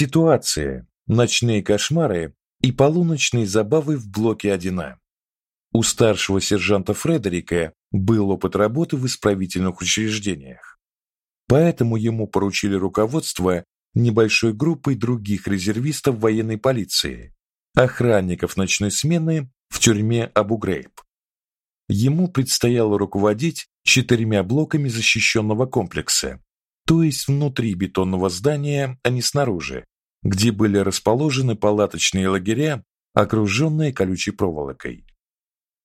Ситуация, ночные кошмары и полуночные забавы в блоке 1А. У старшего сержанта Фредерика был опыт работы в исправительных учреждениях. Поэтому ему поручили руководство небольшой группой других резервистов военной полиции, охранников ночной смены в тюрьме Абу-Грейб. Ему предстояло руководить четырьмя блоками защищенного комплекса, то есть внутри бетонного здания, а не снаружи, где были расположены палаточные лагеря, окруженные колючей проволокой.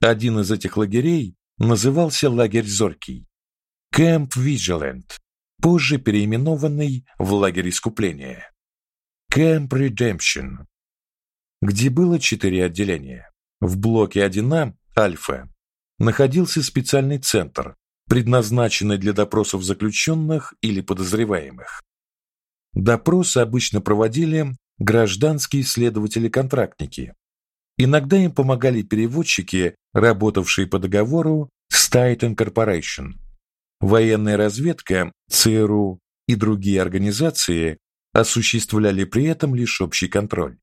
Один из этих лагерей назывался лагерь Зоркий, Camp Vigilant, позже переименованный в лагерь искупления, Camp Redemption, где было четыре отделения. В блоке 1А, Альфа, находился специальный центр, предназначенный для допросов заключенных или подозреваемых. Допросы обычно проводили гражданские следователи-контрактники. Иногда им помогали переводчики, работавшие по договору с Titan Corporation. Военная разведка, ЦРУ и другие организации осуществляли при этом лишь общий контроль.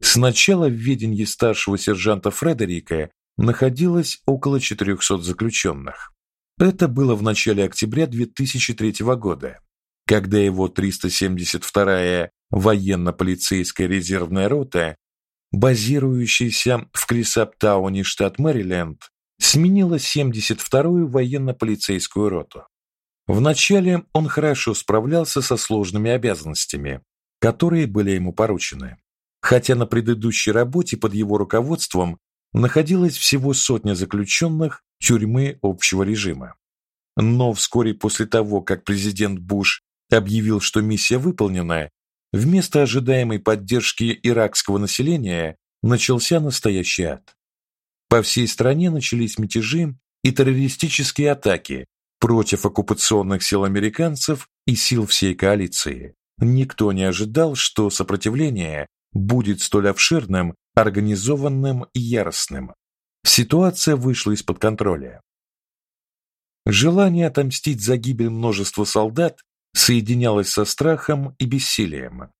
Сначала в ведении старшего сержанта Фредерика находилось около 400 заключенных. Это было в начале октября 2003 года, когда его 372-я военно-полицейская резервная рота, базирующаяся в Крисаптауне, штат Мэриленд, сменила 72-ю военно-полицейскую роту. Вначале он хорошо справлялся со сложными обязанностями, которые были ему поручены. Хотя на предыдущей работе под его руководством находилось всего сотня заключенных тюрьмы общего режима. Но вскоре после того, как президент Буш объявил, что миссия выполнена, вместо ожидаемой поддержки иракского населения начался настоящий ад. По всей стране начались мятежи и террористические атаки против оккупационных сил американцев и сил всей коалиции. Никто не ожидал, что сопротивление будет столь обширным организованным и яростным. Ситуация вышла из-под контроля. Желание отомстить за гибель множества солдат соединялось со страхом и бессилием.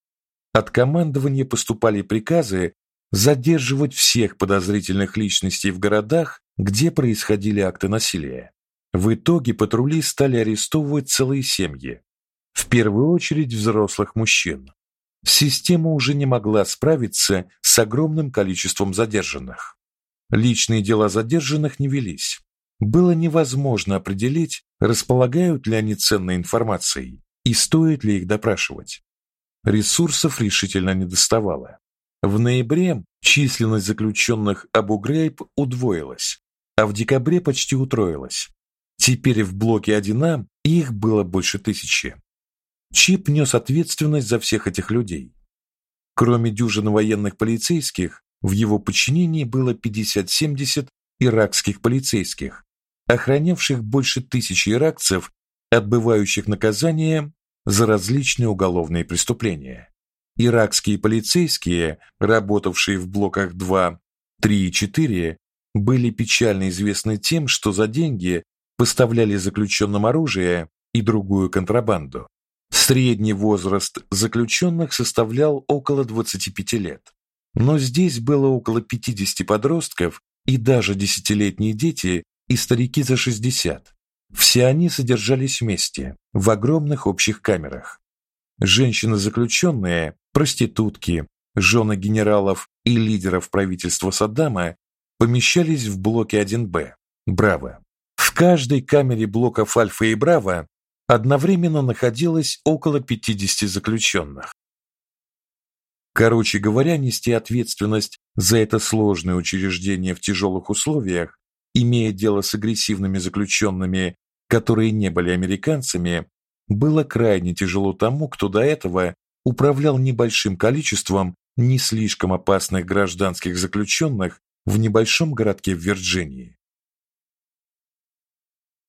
От командования поступали приказы задерживать всех подозрительных личностей в городах, где происходили акты насилия. В итоге патрули стали арестовывать целые семьи, в первую очередь взрослых мужчин система уже не могла справиться с огромным количеством задержанных. Личные дела задержанных не велись. Было невозможно определить, располагают ли они ценной информацией и стоит ли их допрашивать. Ресурсов решительно недоставало. В ноябре численность заключенных Абу-Грейб удвоилась, а в декабре почти утроилась. Теперь в блоке 1А их было больше тысячи. Чип нес ответственность за всех этих людей. Кроме дюжины военных полицейских, в его подчинении было 50-70 иракских полицейских, охранявших больше тысячи иракцев, отбывающих наказание за различные уголовные преступления. Иракские полицейские, работавшие в блоках 2, 3 и 4, были печально известны тем, что за деньги поставляли заключенным оружие и другую контрабанду. Средний возраст заключенных составлял около 25 лет. Но здесь было около 50 подростков и даже десятилетние дети и старики за 60. Все они содержались вместе в огромных общих камерах. Женщины-заключенные, проститутки, жены генералов и лидеров правительства Саддама помещались в блоке 1Б, Браво. В каждой камере блоков Альфа и Браво одновременно находилось около 50 заключенных. Короче говоря, нести ответственность за это сложное учреждение в тяжелых условиях, имея дело с агрессивными заключенными, которые не были американцами, было крайне тяжело тому, кто до этого управлял небольшим количеством не слишком опасных гражданских заключенных в небольшом городке в Вирджинии.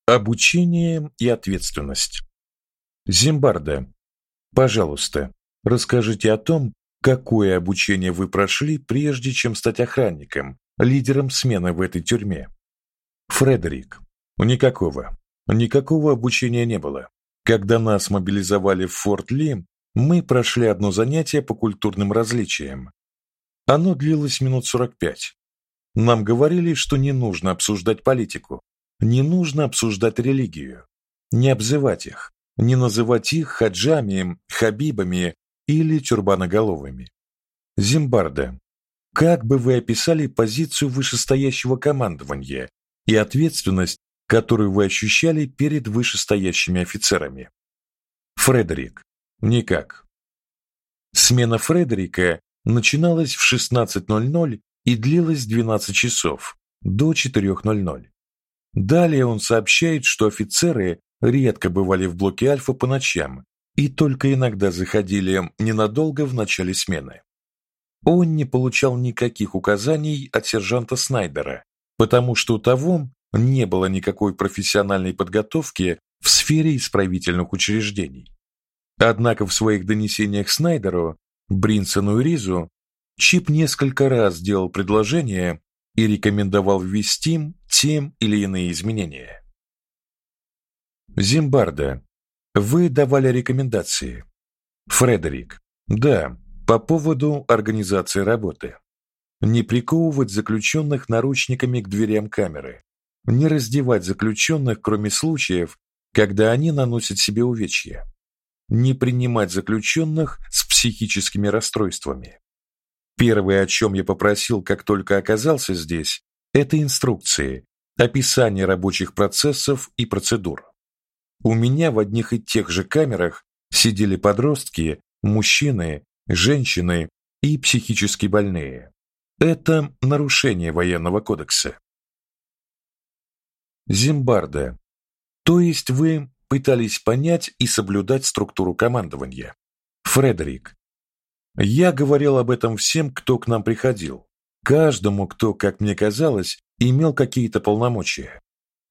Обучение и ответственность. Зимбарда, пожалуйста, расскажите о том, какое обучение вы прошли, прежде чем стать охранником, лидером смены в этой тюрьме. Фредерик. Никакого. Никакого обучения не было. Когда нас мобилизовали в Форт Ли, мы прошли одно занятие по культурным различиям. Оно длилось минут сорок пять. Нам говорили, что не нужно обсуждать политику, не нужно обсуждать религию, не обзывать их, не называть их хаджами, хабибами или тюрбаноголовыми. Зимбарда, как бы вы описали позицию вышестоящего командования и ответственность, которую вы ощущали перед вышестоящими офицерами? Фредерик. Никак. Смена Фредерика начиналась в 16:00 и длилась 12 часов до 4:00. Далее он сообщает, что офицеры редко бывали в блоке Альфа по ночам и только иногда заходили ненадолго в начале смены. Он не получал никаких указаний от сержанта Снайдера, потому что у того не было никакой профессиональной подготовки в сфере исправительных учреждений. Однако в своих донесениях Снайдеру, Бринсону и Ризу Чип несколько раз делал предложение и рекомендовал ввести тем или иные изменения. Зимбарда. Вы давали рекомендации. Фредерик. Да, по поводу организации работы. Не приковывать заключенных наручниками к дверям камеры. Не раздевать заключенных, кроме случаев, когда они наносят себе увечья. Не принимать заключенных с психическими расстройствами. Первое, о чем я попросил, как только оказался здесь, это инструкции, описание рабочих процессов и процедур. У меня в одних и тех же камерах сидели подростки, мужчины, женщины и психически больные. Это нарушение военного кодекса. Зимбарда. То есть вы пытались понять и соблюдать структуру командования. Фредерик. Я говорил об этом всем, кто к нам приходил. Каждому, кто, как мне казалось, имел какие-то полномочия.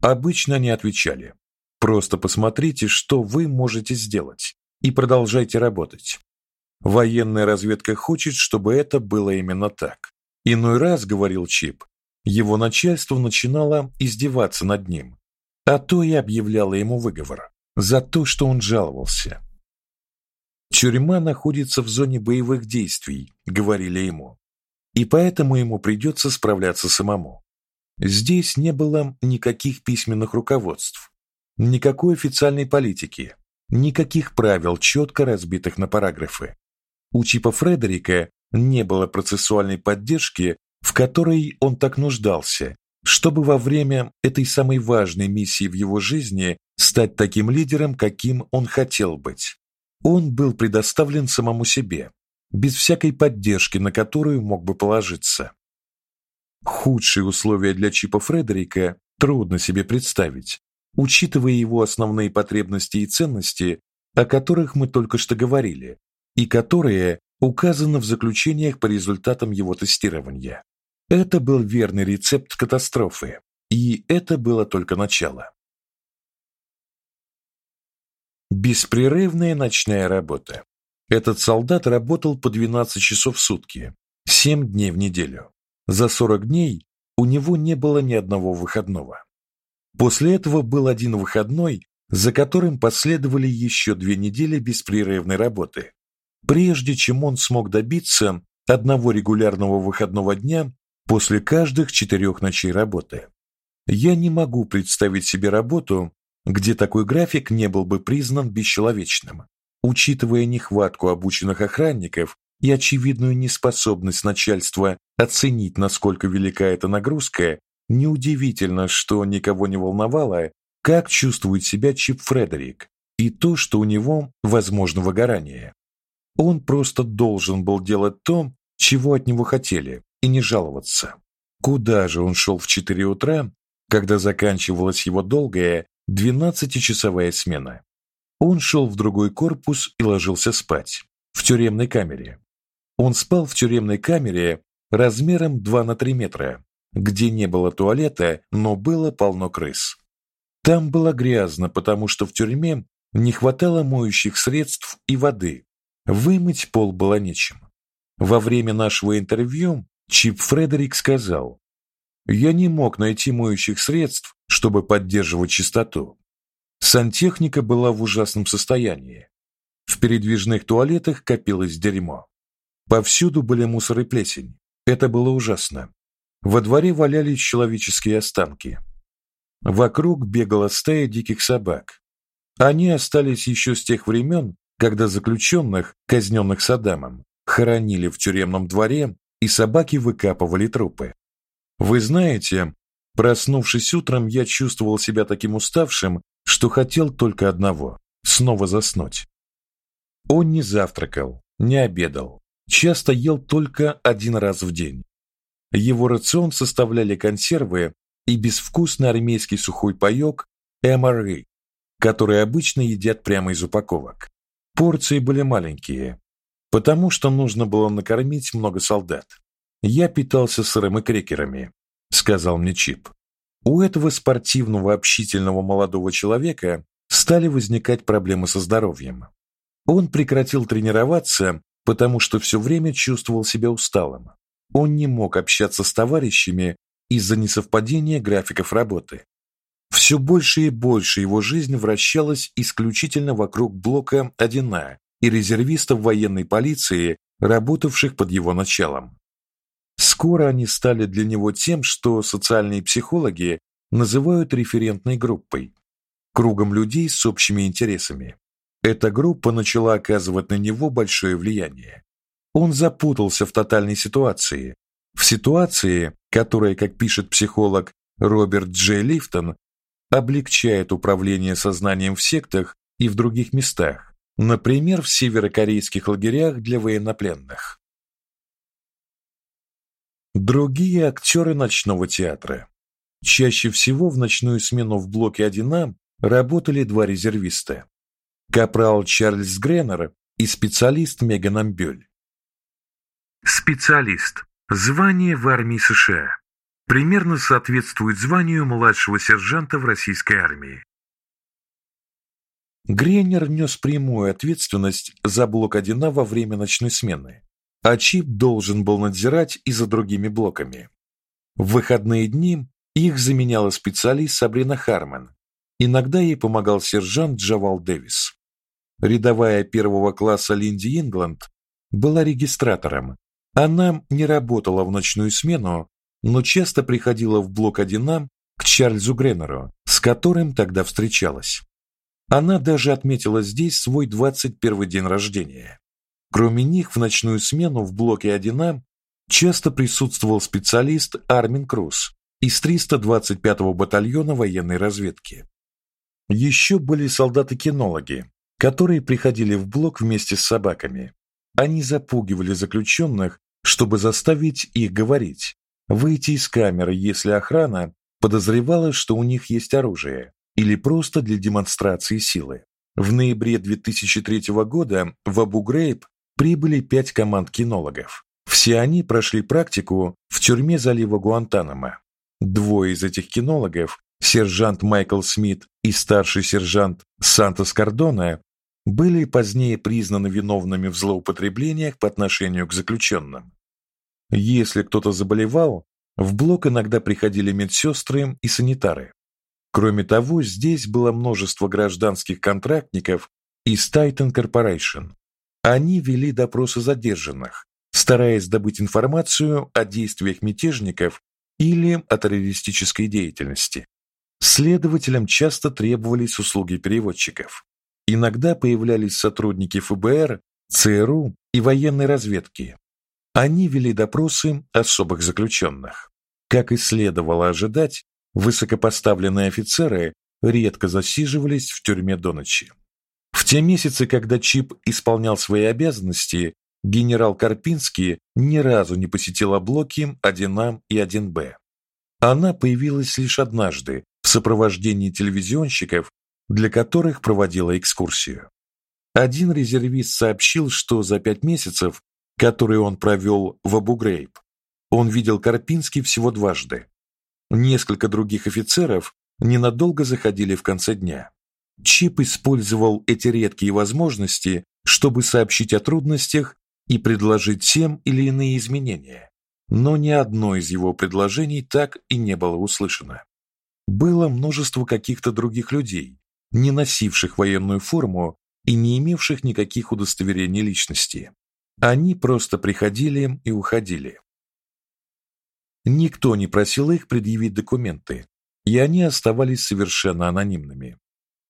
Обычно они отвечали: "Просто посмотрите, что вы можете сделать, и продолжайте работать". Военная разведка хочет, чтобы это было именно так. Иной раз, говорил Чип, его начальство начинало издеваться над ним, а то и объявляло ему выговор за то, что он жаловался. Тюрьма находится в зоне боевых действий, говорили ему. И поэтому ему придется справляться самому. Здесь не было никаких письменных руководств, никакой официальной политики, никаких правил, четко разбитых на параграфы. У Чипа Фредерика не было процессуальной поддержки, в которой он так нуждался, чтобы во время этой самой важной миссии в его жизни стать таким лидером, каким он хотел быть. Он был предоставлен самому себе, без всякой поддержки, на которую мог бы положиться. Худшие условия для Чипа Фредерика трудно себе представить, учитывая его основные потребности и ценности, о которых мы только что говорили, и которые указаны в заключениях по результатам его тестирования. Это был верный рецепт катастрофы, и это было только начало. Беспрерывная ночная работа. Этот солдат работал по 12 часов в сутки, 7 дней в неделю. За 40 дней у него не было ни одного выходного. После этого был один выходной, за которым последовали еще две недели беспрерывной работы прежде чем он смог добиться одного регулярного выходного дня после каждых четырех ночей работы. Я не могу представить себе работу, где такой график не был бы признан бесчеловечным, учитывая нехватку обученных охранников и очевидную неспособность начальства оценить, насколько велика эта нагрузка. Неудивительно, что никого не волновало, как чувствует себя Чип Фредерик, и то, что у него возможно выгорание. Он просто должен был делать то, чего от него хотели, и не жаловаться. Куда же он шел в 4 утра, когда заканчивалась его долгая двенадцатичасовая смена? Он шел в другой корпус и ложился спать в тюремной камере. Он спал в тюремной камере размером 2 на 3 метра, где не было туалета, но было полно крыс. Там было грязно, потому что в тюрьме не хватало моющих средств и воды, Вымыть пол было нечем. Во время нашего интервью Чип Фредерик сказал: "Я не мог найти моющих средств, чтобы поддерживать чистоту. Сантехника была в ужасном состоянии. В передвижных туалетах копилось дерьмо. Повсюду были мусор и плесень. Это было ужасно. Во дворе валялись человеческие останки. Вокруг бегала стая диких собак. Они остались еще с тех времен, когда заключенных, казненных Саддамом, хоронили в тюремном дворе, и собаки выкапывали трупы. Вы знаете, проснувшись утром, я чувствовал себя таким уставшим, что хотел только одного снова заснуть. Он не завтракал, не обедал, часто ел только один раз в день. Его рацион составляли консервы и безвкусный армейский сухой паёк MRE, который обычно едят прямо из упаковок. Порции были маленькие, потому что нужно было накормить много солдат. Я питался сыром и крекерами, сказал мне Чип. У этого спортивного, общительного молодого человека стали возникать проблемы со здоровьем. Он прекратил тренироваться, потому что все время чувствовал себя усталым. Он не мог общаться с товарищами из-за несовпадения графиков работы. Все больше и больше его жизнь вращалась исключительно вокруг блока 1А и резервистов военной полиции, работавших под его началом. Скоро они стали для него тем, что социальные психологи называют референтной группой, кругом людей с общими интересами. Эта группа начала оказывать на него большое влияние. Он запутался в тотальной ситуации, в ситуации, которая, как пишет психолог Роберт Дж. Лифтон, облегчает управление сознанием в сектах и в других местах, например, в северокорейских лагерях для военнопленных. Другие актеры ночного театра. Чаще всего в ночную смену в блоке 1А работали два резервиста: капрал Чарльз Греннер и специалист Меган Амбюль. Специалист звание в армии США примерно соответствует званию младшего сержанта в российской армии. Греннер нес прямую ответственность за блок 1А во время ночной смены, а Чип должен был надзирать и за другими блоками. В выходные дни их заменяла специалист Сабрина Харман, Иногда ей помогал сержант Джавал Дэвис. Рядовая первого класса Линди Ингланд была регистратором. Она не работала в ночную смену, но часто приходила в блок 1А к Чарльзу Греннеру, с которым тогда встречалась. Она даже отметила здесь свой 21 день рождения. Кроме них, в ночную смену в блоке 1А часто присутствовал специалист Армин Круз из 325-го батальона военной разведки. Еще были солдаты-кинологи, которые приходили в блок вместе с собаками. Они запугивали заключенных, чтобы заставить их говорить, выйти из камеры, если охрана подозревала, что у них есть оружие, или просто для демонстрации силы. В ноябре 2003 года в Абу-Грейб прибыли пять команд кинологов. Все они прошли практику в тюрьме залива Гуантанамо. Двое из этих кинологов сержант Майкл Смит и старший сержант Сантос Кардона были позднее признаны виновными в злоупотреблениях по отношению к заключенным. Если кто-то заболевал, в блок иногда приходили медсестры и санитары. Кроме того, здесь было множество гражданских контрактников из Titan Corporation. Они вели допросы задержанных, стараясь добыть информацию о действиях мятежников или о террористической деятельности. Следователям часто требовались услуги переводчиков. Иногда появлялись сотрудники ФБР, ЦРУ и военной разведки. Они вели допросы особых заключенных. Как и следовало ожидать, высокопоставленные офицеры редко засиживались в тюрьме до ночи. В те месяцы, когда Чип исполнял свои обязанности, генерал Карпинский ни разу не посетил блоки 1А и 1Б. Она появилась лишь однажды, в сопровождении телевизионщиков, для которых проводила экскурсию. Один резервист сообщил, что за пять месяцев, которые он провел в Абу-Грейб, он видел Карпинский всего дважды. Несколько других офицеров ненадолго заходили в конце дня. Чип использовал эти редкие возможности, чтобы сообщить о трудностях и предложить тем или иные изменения. Но ни одно из его предложений так и не было услышано было множество каких-то других людей, не носивших военную форму и не имевших никаких удостоверений личности. Они просто приходили и уходили. Никто не просил их предъявить документы, и они оставались совершенно анонимными.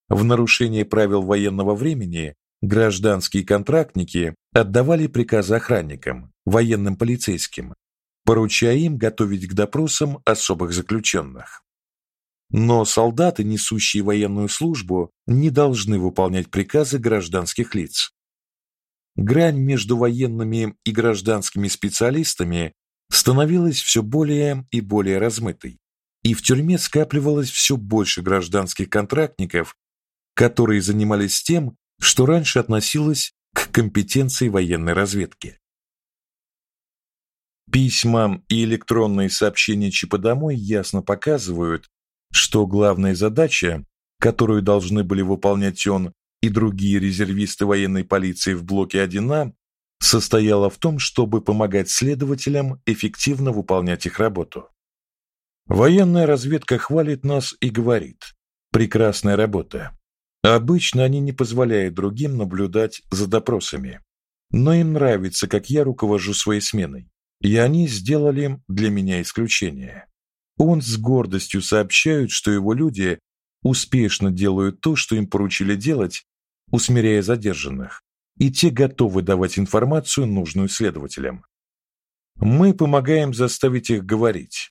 В нарушение правил военного времени гражданские контрактники отдавали приказы охранникам, военным полицейским, поручая им готовить к допросам особых заключенных. Но солдаты, несущие военную службу, не должны выполнять приказы гражданских лиц. Грань между военными и гражданскими специалистами становилась все более и более размытой, и в тюрьме скапливалось все больше гражданских контрактников, которые занимались тем, что раньше относилось к компетенции военной разведки. Письма и электронные сообщения Чипа домой ясно показывают, что главная задача, которую должны были выполнять он и другие резервисты военной полиции в блоке 1А, состояла в том, чтобы помогать следователям эффективно выполнять их работу. Военная разведка хвалит нас и говорит: "Прекрасная работа". Обычно они не позволяют другим наблюдать за допросами, но им нравится, как я руковожу своей сменой, и они сделали для меня исключение. Он с гордостью сообщает, что его люди успешно делают то, что им поручили делать, усмиряя задержанных, и те готовы давать информацию, нужную следователям. Мы помогаем заставить их говорить.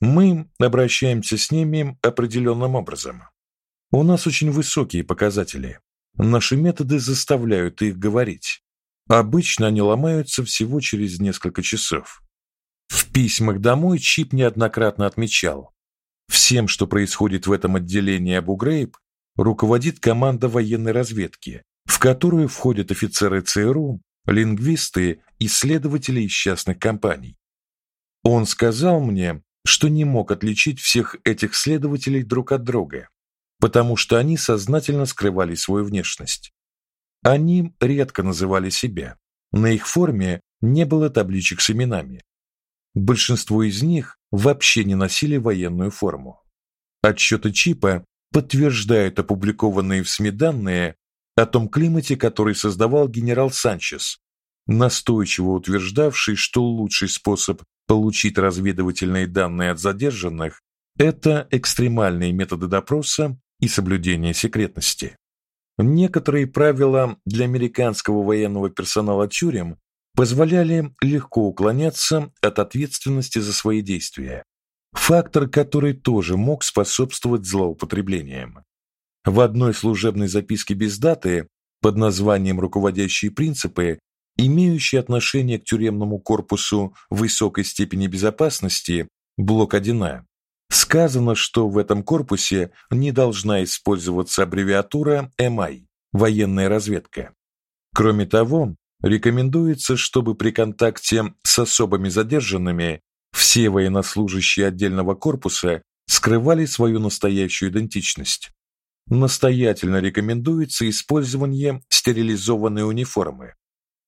Мы обращаемся с ними определенным образом. У нас очень высокие показатели. Наши методы заставляют их говорить. Обычно они ломаются всего через несколько часов. В письмах домой Чип неоднократно отмечал: всем, что происходит в этом отделении Абу Грейб, руководит команда военной разведки, в которую входят офицеры ЦРУ, лингвисты, исследователи из частных компаний. Он сказал мне, что не мог отличить всех этих следователей друг от друга, потому что они сознательно скрывали свою внешность. Они редко называли себя. На их форме не было табличек с именами. Большинство из них вообще не носили военную форму. Отчеты Чипа подтверждают опубликованные в СМИ данные о том климате, который создавал генерал Санчес, настойчиво утверждавший, что лучший способ получить разведывательные данные от задержанных это экстремальные методы допроса и соблюдение секретности. Некоторые правила для американского военного персонала тюрем позволяли легко уклоняться от ответственности за свои действия. Фактор, который тоже мог способствовать злоупотреблениям. В одной служебной записке без даты под названием Руководящие принципы, имеющие отношение к тюремному корпусу высокой степени безопасности, блок 1А, Сказано, что в этом корпусе не должна использоваться аббревиатура МИ военная разведка. Кроме того, рекомендуется, чтобы при контакте с особыми задержанными все военнослужащие отдельного корпуса скрывали свою настоящую идентичность. Настоятельно рекомендуется использование стерилизованной униформы,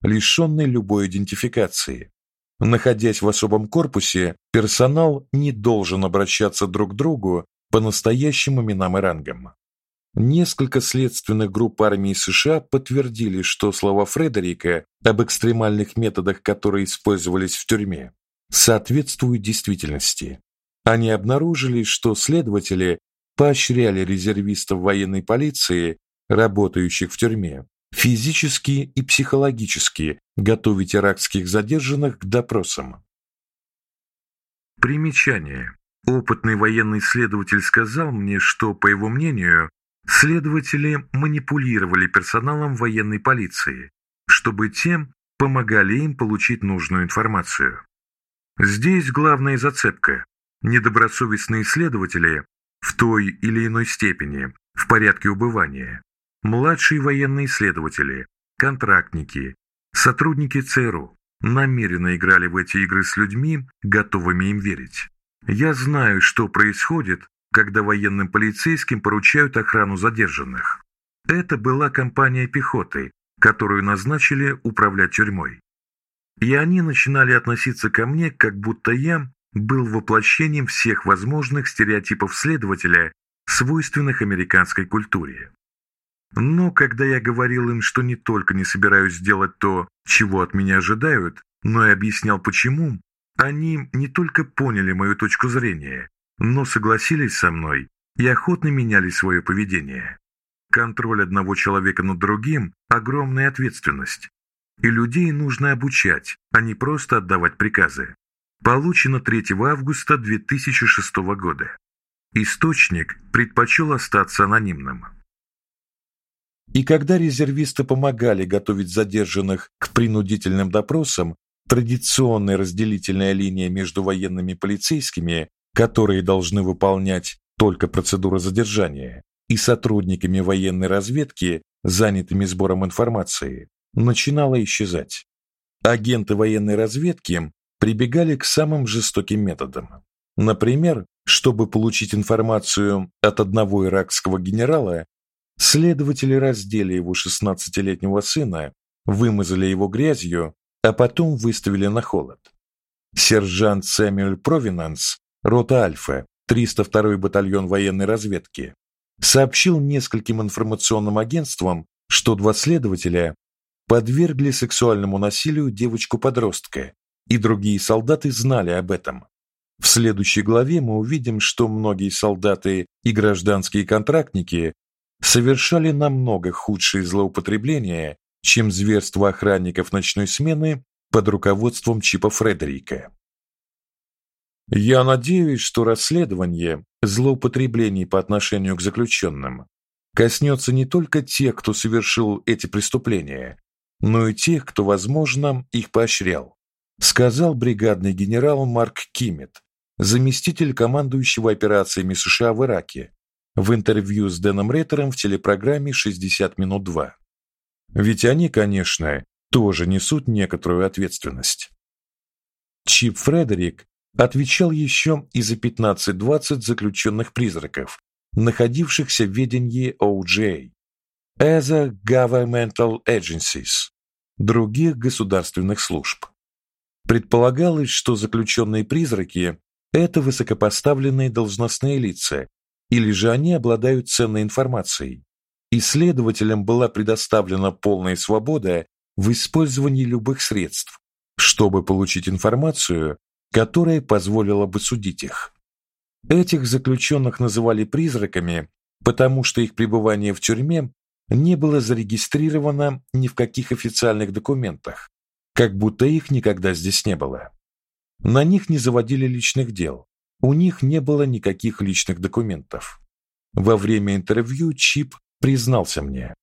лишенной любой идентификации, Находясь в особом корпусе, персонал не должен обращаться друг к другу по настоящим именам и рангам. Несколько следственных групп армии США подтвердили, что слова Фредерика об экстремальных методах, которые использовались в тюрьме, соответствуют действительности. Они обнаружили, что следователи поощряли резервистов военной полиции, работающих в тюрьме, физически и психологически готовить иракских задержанных к допросам. Примечание. Опытный военный следователь сказал мне, что, по его мнению, следователи манипулировали персоналом военной полиции, чтобы тем помогали им получить нужную информацию. Здесь главная зацепка. Недобросовестные следователи в той или иной степени в порядке убывания Младшие военные исследователи, контрактники, сотрудники ЦРУ намеренно играли в эти игры с людьми, готовыми им верить. Я знаю, что происходит, когда военным полицейским поручают охрану задержанных. Это была компания пехоты, которую назначили управлять тюрьмой. И они начинали относиться ко мне, как будто я был воплощением всех возможных стереотипов следователя, свойственных американской культуре. Но когда я говорил им, что не только не собираюсь делать то, чего от меня ожидают, но и объяснял почему, они не только поняли мою точку зрения, но согласились со мной и охотно меняли свое поведение. Контроль одного человека над другим – огромная ответственность. И людей нужно обучать, а не просто отдавать приказы. Получено 3 августа 2006 года. Источник предпочел остаться анонимным. И когда резервисты помогали готовить задержанных к принудительным допросам, традиционная разделительная линия между военными и полицейскими, которые должны выполнять только процедуру задержания, и сотрудниками военной разведки, занятыми сбором информации, начинала исчезать. Агенты военной разведки прибегали к самым жестоким методам. Например, чтобы получить информацию от одного иракского генерала, следователи раздели его 16-летнего сына, вымазали его грязью, а потом выставили на холод. Сержант Сэмюэль Провинанс, рота Альфа, 302-й батальон военной разведки, сообщил нескольким информационным агентствам, что два следователя подвергли сексуальному насилию девочку-подростка, и другие солдаты знали об этом. В следующей главе мы увидим, что многие солдаты и гражданские контрактники совершали намного худшие злоупотребления, чем зверства охранников ночной смены под руководством Чипа Фредерика. Я надеюсь, что расследование злоупотреблений по отношению к заключенным коснется не только тех, кто совершил эти преступления, но и тех, кто, возможно, их поощрял, сказал бригадный генерал Марк Киммет, заместитель командующего операциями США в Ираке, в интервью с Дэном Рейтером в телепрограмме 60 минут 2. Ведь они, конечно, тоже несут некоторую ответственность. Чип Фредерик отвечал еще и за 15-20 заключенных призраков, находившихся в ведении OJ, as governmental agencies, других государственных служб. Предполагалось, что заключенные призраки это высокопоставленные должностные лица, или же они обладают ценной информацией. Исследователям была предоставлена полная свобода в использовании любых средств, чтобы получить информацию, которая позволила бы судить их. Этих заключенных называли призраками, потому что их пребывание в тюрьме не было зарегистрировано ни в каких официальных документах, как будто их никогда здесь не было. На них не заводили личных дел. У них не было никаких личных документов. Во время интервью Чип признался мне: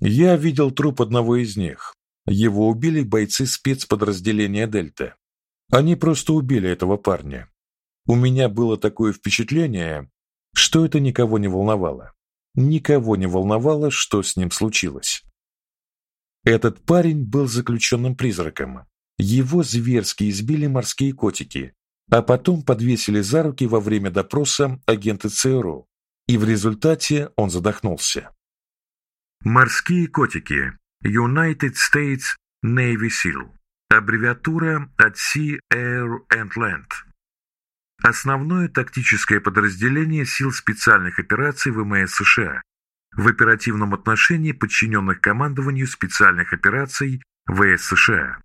"Я видел труп одного из них. Его убили бойцы спецподразделения Дельта. Они просто убили этого парня. У меня было такое впечатление, что это никого не волновало. Никого не волновало, что с ним случилось. Этот парень был заключенным призраком. Его зверски избили морские котики, а потом подвесили за руки во время допроса агенты ЦРУ, и в результате он задохнулся. Морские котики United States Navy SEAL Аббревиатура от Sea, Air and Land. Основное тактическое подразделение сил специальных операций ВМС США, в оперативном отношении подчиненных командованию специальных операций ВС США.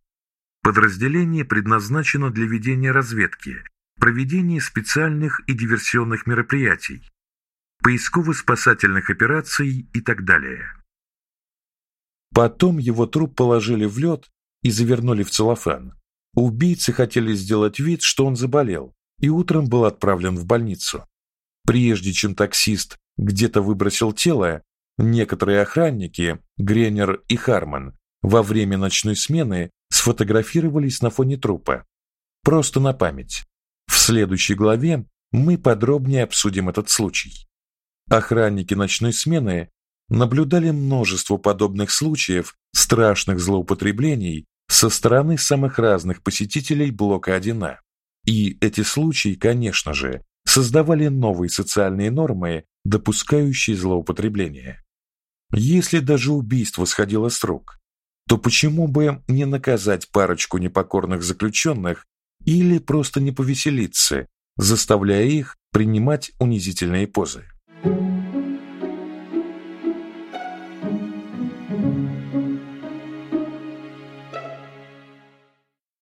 Подразделение предназначено для ведения разведки, проведения специальных и диверсионных мероприятий, поисково-спасательных операций и так далее. Потом его труп положили в лед и завернули в целлофан. Убийцы хотели сделать вид, что он заболел, и утром был отправлен в больницу. Прежде чем таксист где-то выбросил тело, некоторые охранники, Гренер и Харман, во время ночной смены сфотографировались на фоне трупа. Просто на память. В следующей главе мы подробнее обсудим этот случай. Охранники ночной смены наблюдали множество подобных случаев страшных злоупотреблений со стороны самых разных посетителей блока 1А. И эти случаи, конечно же, создавали новые социальные нормы, допускающие злоупотребление. Если даже убийство сходило с рук, то почему бы не наказать парочку непокорных заключенных или просто не повеселиться, заставляя их принимать унизительные позы?